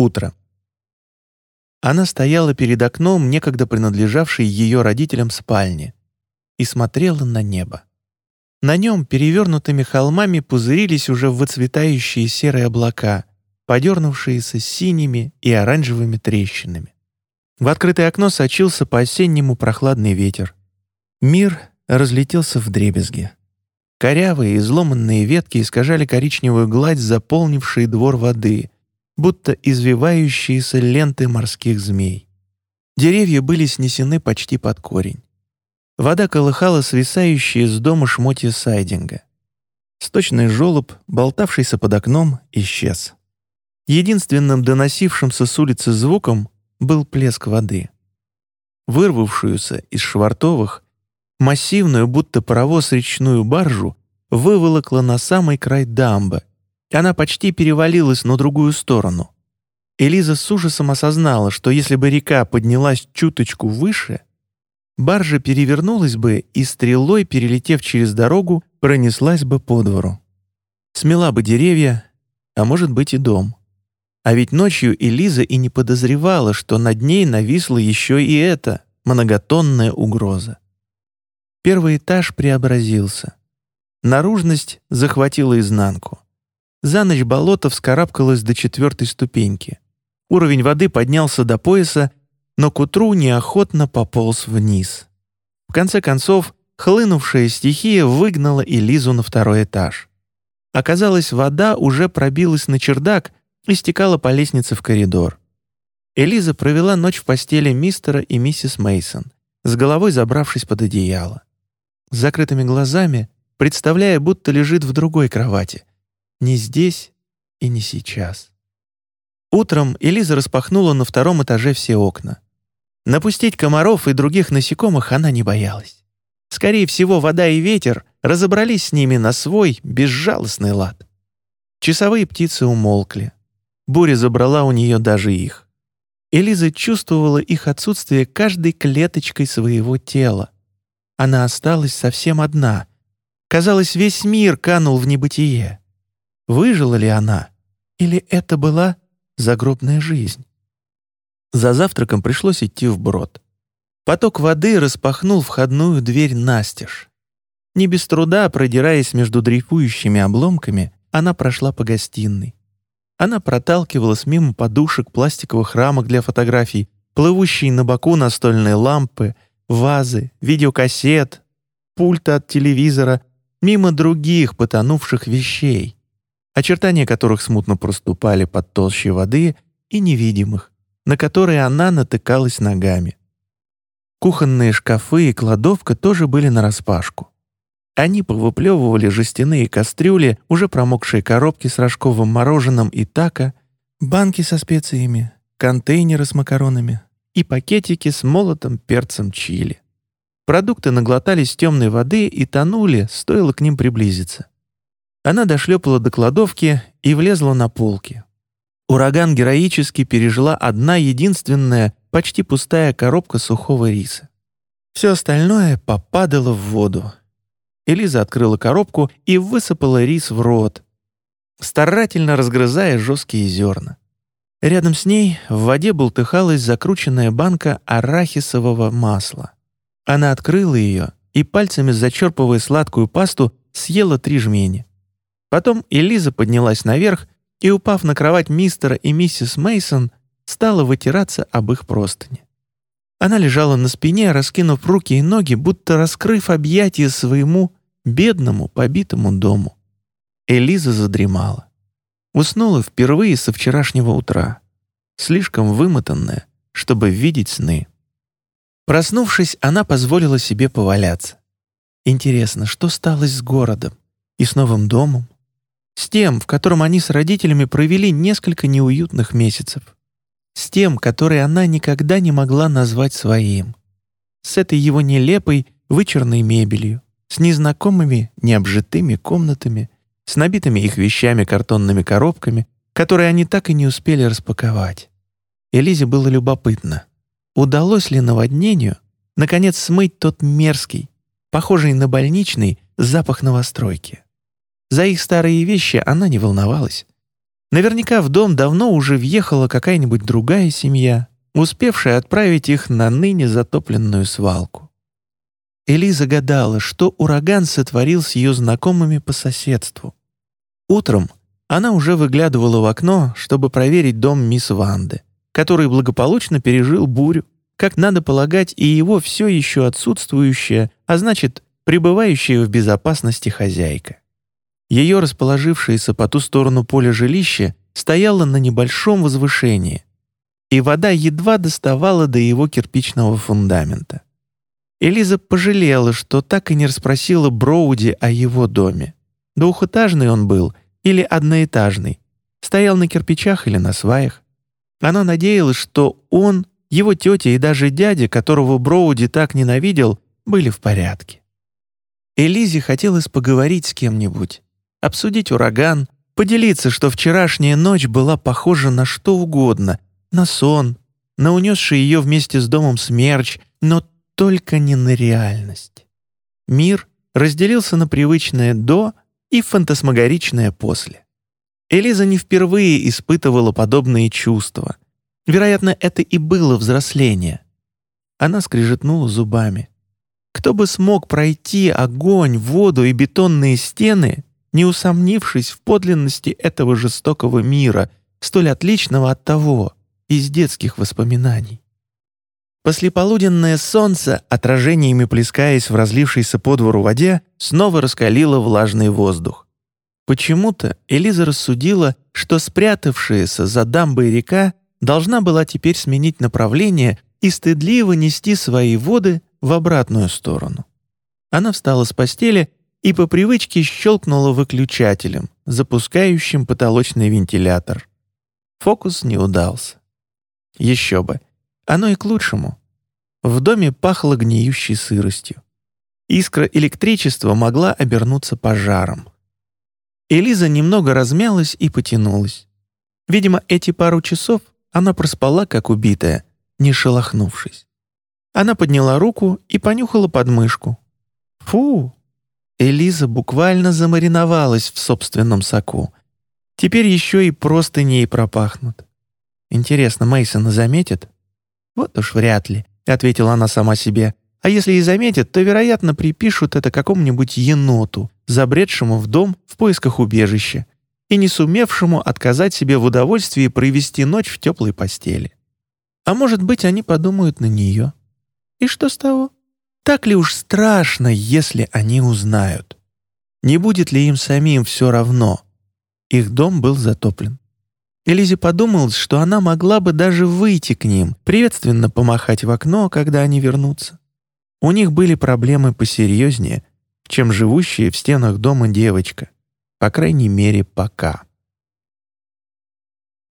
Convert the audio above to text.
Утро. Она стояла перед окном, некогда принадлежавшей ее родителям спальни, и смотрела на небо. На нем перевернутыми холмами пузырились уже выцветающие серые облака, подернувшиеся синими и оранжевыми трещинами. В открытое окно сочился по-осеннему прохладный ветер. Мир разлетелся в дребезги. Корявые изломанные ветки искажали коричневую гладь, заполнившей двор воды, будто извивающиеся ленты морских змей. Деревья были снесены почти под корень. Вода колыхала свисающие с дома шмотья сайдинга. Сточный желоб, болтавшийся под окном, исчез. Единственным доносившимся с улицы звуком был плеск воды. Вырвавшуюся из швартовых, массивную, будто паровоз речную баржу, выволокла на самый край дамбы, и она почти перевалилась на другую сторону. Элиза с ужасом осознала, что если бы река поднялась чуточку выше — баржа перевернулась бы и стрелой, перелетев через дорогу, пронеслась бы по двору. Смела бы деревья, а может быть и дом. А ведь ночью Элиза и не подозревала, что над ней нависла еще и эта многотонная угроза. Первый этаж преобразился. Наружность захватила изнанку. За ночь болото вскарабкалось до четвертой ступеньки. Уровень воды поднялся до пояса, но к утру неохотно пополз вниз. В конце концов, хлынувшая стихия выгнала Элизу на второй этаж. Оказалось, вода уже пробилась на чердак и стекала по лестнице в коридор. Элиза провела ночь в постели мистера и миссис Мейсон, с головой забравшись под одеяло. С закрытыми глазами, представляя, будто лежит в другой кровати. Не здесь и не сейчас. Утром Элиза распахнула на втором этаже все окна. Напустить комаров и других насекомых она не боялась. Скорее всего, вода и ветер разобрались с ними на свой безжалостный лад. Часовые птицы умолкли. Буря забрала у нее даже их. Элиза чувствовала их отсутствие каждой клеточкой своего тела. Она осталась совсем одна. Казалось, весь мир канул в небытие. Выжила ли она? Или это была загробная жизнь? За завтраком пришлось идти вброд. Поток воды распахнул входную дверь настежь. Не без труда, продираясь между дрейфующими обломками, она прошла по гостиной. Она проталкивалась мимо подушек, пластиковых рамок для фотографий, плывущей на боку настольные лампы, вазы, видеокассет, пульта от телевизора, мимо других потонувших вещей, очертания которых смутно проступали под толщей воды и невидимых, на которые она натыкалась ногами. Кухонные шкафы и кладовка тоже были нараспашку. Они повыплевывали жестяные кастрюли, уже промокшие коробки с рожковым мороженым и тако, банки со специями, контейнеры с макаронами и пакетики с молотым перцем чили. Продукты наглотались темной воды и тонули, стоило к ним приблизиться. Она дошлепала до кладовки и влезла на полки. Ураган героически пережила одна единственная, почти пустая коробка сухого риса. Все остальное попадало в воду. Элиза открыла коробку и высыпала рис в рот, старательно разгрызая жесткие зерна. Рядом с ней в воде бултыхалась закрученная банка арахисового масла. Она открыла ее и, пальцами зачерпывая сладкую пасту, съела три жмени. Потом Элиза поднялась наверх и, упав на кровать мистера и миссис Мейсон, стала вытираться об их простыни. Она лежала на спине, раскинув руки и ноги, будто раскрыв объятия своему бедному побитому дому. Элиза задремала. Уснула впервые со вчерашнего утра, слишком вымотанная, чтобы видеть сны. Проснувшись, она позволила себе поваляться. Интересно, что стало с городом и с новым домом? С тем, в котором они с родителями провели несколько неуютных месяцев. С тем, который она никогда не могла назвать своим. С этой его нелепой, вычурной мебелью, с незнакомыми, необжитыми комнатами, с набитыми их вещами картонными коробками, которые они так и не успели распаковать. Элизе было любопытно, удалось ли наводнению наконец смыть тот мерзкий, похожий на больничный, запах новостройки. За их старые вещи она не волновалась. Наверняка в дом давно уже въехала какая-нибудь другая семья, успевшая отправить их на ныне затопленную свалку. Элиза гадала, что ураган сотворил с ее знакомыми по соседству. Утром она уже выглядывала в окно, чтобы проверить дом мисс Ванды, который благополучно пережил бурю, как надо полагать, и его все еще отсутствующая, а значит, пребывающая в безопасности хозяйка. Ее расположившееся по ту сторону поля жилище стояло на небольшом возвышении, и вода едва доставала до его кирпичного фундамента. Элиза пожалела, что так и не расспросила Броуди о его доме. Двухэтажный он был или одноэтажный, стоял на кирпичах или на сваях. Она надеялась, что он, его тетя и даже дядя, которого Броуди так ненавидел, были в порядке. Элизе хотелось поговорить с кем-нибудь, обсудить ураган, поделиться, что вчерашняя ночь была похожа на что угодно, на сон, на унесший ее вместе с домом смерч, но только не на реальность. Мир разделился на привычное «до» и фантасмагоричное «после». Элиза не впервые испытывала подобные чувства. Вероятно, это и было взросление. Она скрежетнула зубами. Кто бы смог пройти огонь, воду и бетонные стены, не усомнившись в подлинности этого жестокого мира, столь отличного от того, из детских воспоминаний. Послеполуденное солнце, отражениями плескаясь в разлившейся по двору воде, снова раскалило влажный воздух. Почему-то Элиза рассудила, что спрятавшаяся за дамбой река должна была теперь сменить направление и стыдливо нести свои воды в обратную сторону. Она встала с постели и по привычке щелкнула выключателем, запускающим потолочный вентилятор. Фокус не удался. Еще бы. Оно и к лучшему. В доме пахло гниющей сыростью. Искра электричества могла обернуться пожаром. Элиза немного размялась и потянулась. Видимо, эти пару часов она проспала, как убитая, не шелохнувшись. Она подняла руку и понюхала подмышку. Фу, Элиза буквально замариновалась в собственном соку. Теперь еще и просто ней пропахнут. Интересно, Мейсона заметит? Вот уж вряд ли, ответила она сама себе. А если и заметят, то, вероятно, припишут это какому-нибудь еноту, забредшему в дом в поисках убежища и не сумевшему отказать себе в удовольствии провести ночь в теплой постели. А может быть, они подумают на нее. И что с того? Так ли уж страшно, если они узнают? Не будет ли им самим все равно? Их дом был затоплен. Элизе подумалось, что она могла бы даже выйти к ним, приветственно помахать в окно, когда они вернутся. У них были проблемы посерьезнее, чем живущая в стенах дома девочка. По крайней мере, пока.